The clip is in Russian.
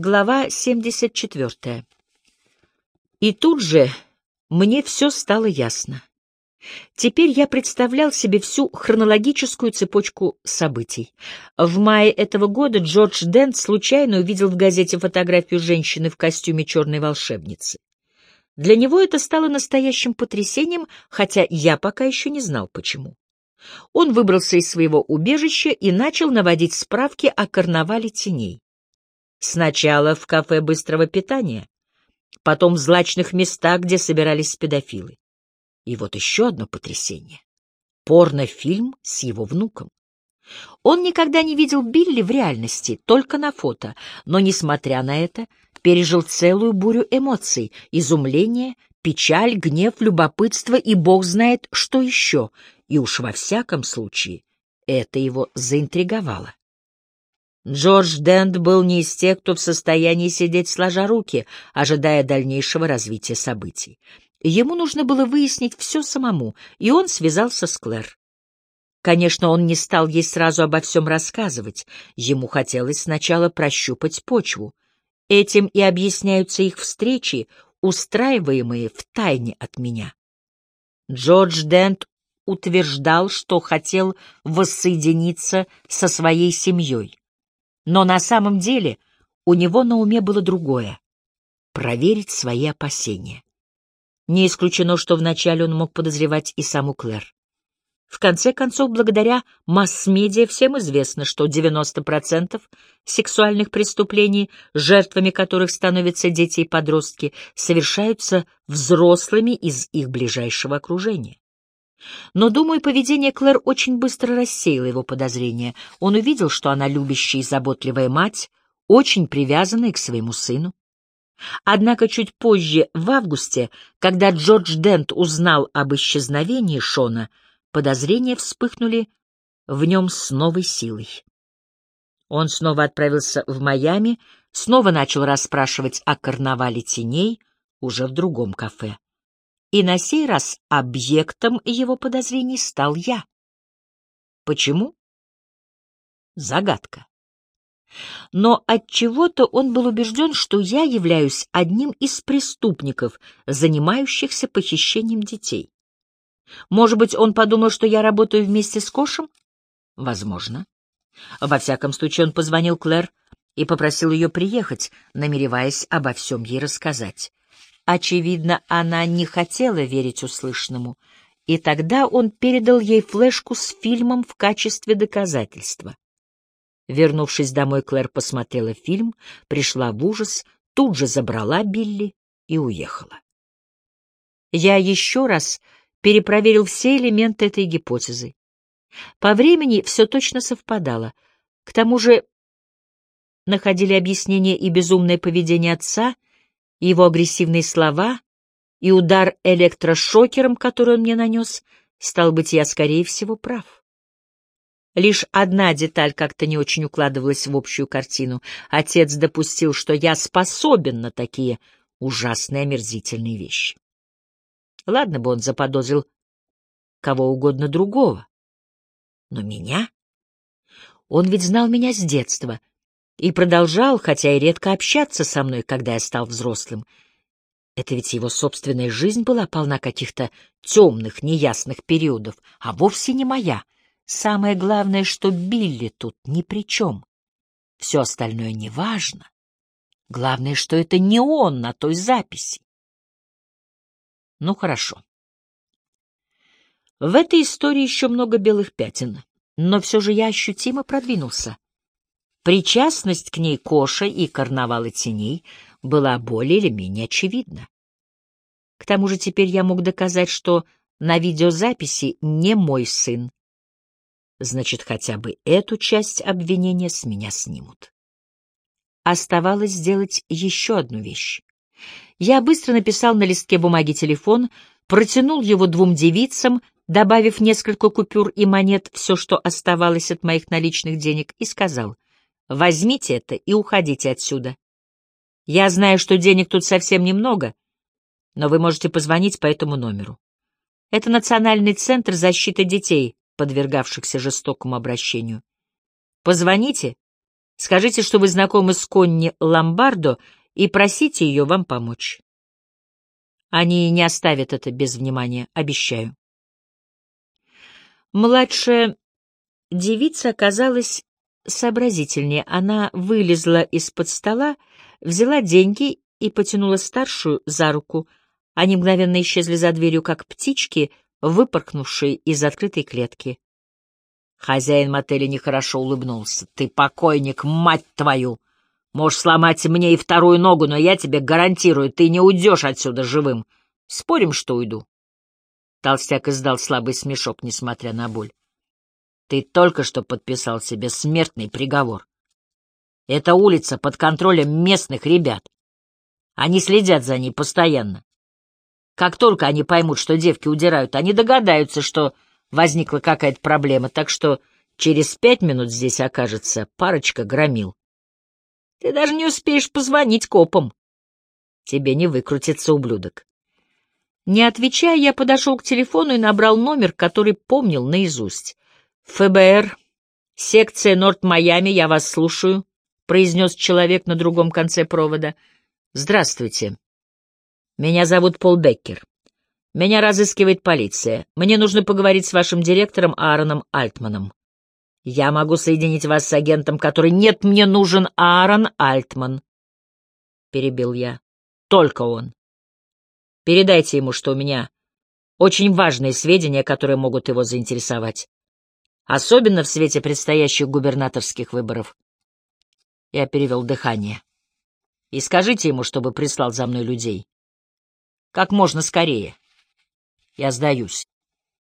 Глава 74. И тут же мне все стало ясно. Теперь я представлял себе всю хронологическую цепочку событий. В мае этого года Джордж Дент случайно увидел в газете фотографию женщины в костюме черной волшебницы. Для него это стало настоящим потрясением, хотя я пока еще не знал, почему. Он выбрался из своего убежища и начал наводить справки о карнавале теней. Сначала в кафе быстрого питания, потом в злачных местах, где собирались педофилы. И вот еще одно потрясение. Порнофильм с его внуком. Он никогда не видел Билли в реальности, только на фото, но, несмотря на это, пережил целую бурю эмоций — изумление, печаль, гнев, любопытство и бог знает, что еще, и уж во всяком случае это его заинтриговало. Джордж Дент был не из тех, кто в состоянии сидеть сложа руки, ожидая дальнейшего развития событий. Ему нужно было выяснить все самому, и он связался с Клэр. Конечно, он не стал ей сразу обо всем рассказывать, ему хотелось сначала прощупать почву. Этим и объясняются их встречи, устраиваемые в тайне от меня. Джордж Дент утверждал, что хотел воссоединиться со своей семьей. Но на самом деле у него на уме было другое — проверить свои опасения. Не исключено, что вначале он мог подозревать и саму Клэр. В конце концов, благодаря масс-медиа всем известно, что 90% сексуальных преступлений, жертвами которых становятся дети и подростки, совершаются взрослыми из их ближайшего окружения. Но, думаю, поведение Клэр очень быстро рассеяло его подозрения. Он увидел, что она любящая и заботливая мать, очень привязанная к своему сыну. Однако чуть позже, в августе, когда Джордж Дент узнал об исчезновении Шона, подозрения вспыхнули в нем с новой силой. Он снова отправился в Майами, снова начал расспрашивать о карнавале теней, уже в другом кафе. И на сей раз объектом его подозрений стал я. Почему? Загадка. Но от чего-то он был убежден, что я являюсь одним из преступников, занимающихся похищением детей. Может быть, он подумал, что я работаю вместе с Кошем? Возможно. Во всяком случае, он позвонил Клэр и попросил ее приехать, намереваясь обо всем ей рассказать. Очевидно, она не хотела верить услышанному, и тогда он передал ей флешку с фильмом в качестве доказательства. Вернувшись домой, Клэр посмотрела фильм, пришла в ужас, тут же забрала Билли и уехала. Я еще раз перепроверил все элементы этой гипотезы. По времени все точно совпадало. К тому же находили объяснение и безумное поведение отца — его агрессивные слова и удар электрошокером, который он мне нанес, стал быть, я, скорее всего, прав. Лишь одна деталь как-то не очень укладывалась в общую картину. Отец допустил, что я способен на такие ужасные омерзительные вещи. Ладно бы он заподозрил кого угодно другого. Но меня? Он ведь знал меня с детства и продолжал, хотя и редко общаться со мной, когда я стал взрослым. Это ведь его собственная жизнь была полна каких-то темных, неясных периодов, а вовсе не моя. Самое главное, что Билли тут ни при чем. Все остальное не важно. Главное, что это не он на той записи. Ну, хорошо. В этой истории еще много белых пятен, но все же я ощутимо продвинулся. Причастность к ней Коша и карнавала теней была более или менее очевидна. К тому же теперь я мог доказать, что на видеозаписи не мой сын. Значит, хотя бы эту часть обвинения с меня снимут. Оставалось сделать еще одну вещь. Я быстро написал на листке бумаги телефон, протянул его двум девицам, добавив несколько купюр и монет, все, что оставалось от моих наличных денег, и сказал — Возьмите это и уходите отсюда. Я знаю, что денег тут совсем немного, но вы можете позвонить по этому номеру. Это Национальный центр защиты детей, подвергавшихся жестокому обращению. Позвоните, Скажите, что вы знакомы с Конни Ломбардо и просите ее вам помочь. Они не оставят это без внимания, обещаю. Младшая девица оказалась сообразительнее. Она вылезла из-под стола, взяла деньги и потянула старшую за руку. Они мгновенно исчезли за дверью, как птички, выпоркнувшие из открытой клетки. Хозяин мотеля нехорошо улыбнулся. «Ты покойник, мать твою! Можешь сломать мне и вторую ногу, но я тебе гарантирую, ты не уйдешь отсюда живым. Спорим, что уйду?» Толстяк издал слабый смешок, несмотря на боль. «Ты только что подписал себе смертный приговор. Эта улица под контролем местных ребят. Они следят за ней постоянно. Как только они поймут, что девки удирают, они догадаются, что возникла какая-то проблема, так что через пять минут здесь окажется парочка громил. Ты даже не успеешь позвонить копам. Тебе не выкрутится, ублюдок. Не отвечая, я подошел к телефону и набрал номер, который помнил наизусть. «ФБР, секция Норт-Майами, я вас слушаю», — произнес человек на другом конце провода. «Здравствуйте. Меня зовут Пол Беккер. Меня разыскивает полиция. Мне нужно поговорить с вашим директором Аароном Альтманом. Я могу соединить вас с агентом, который... Нет, мне нужен Аарон Альтман. Перебил я. Только он. Передайте ему, что у меня очень важные сведения, которые могут его заинтересовать. Особенно в свете предстоящих губернаторских выборов. Я перевел дыхание. И скажите ему, чтобы прислал за мной людей. Как можно скорее. Я сдаюсь.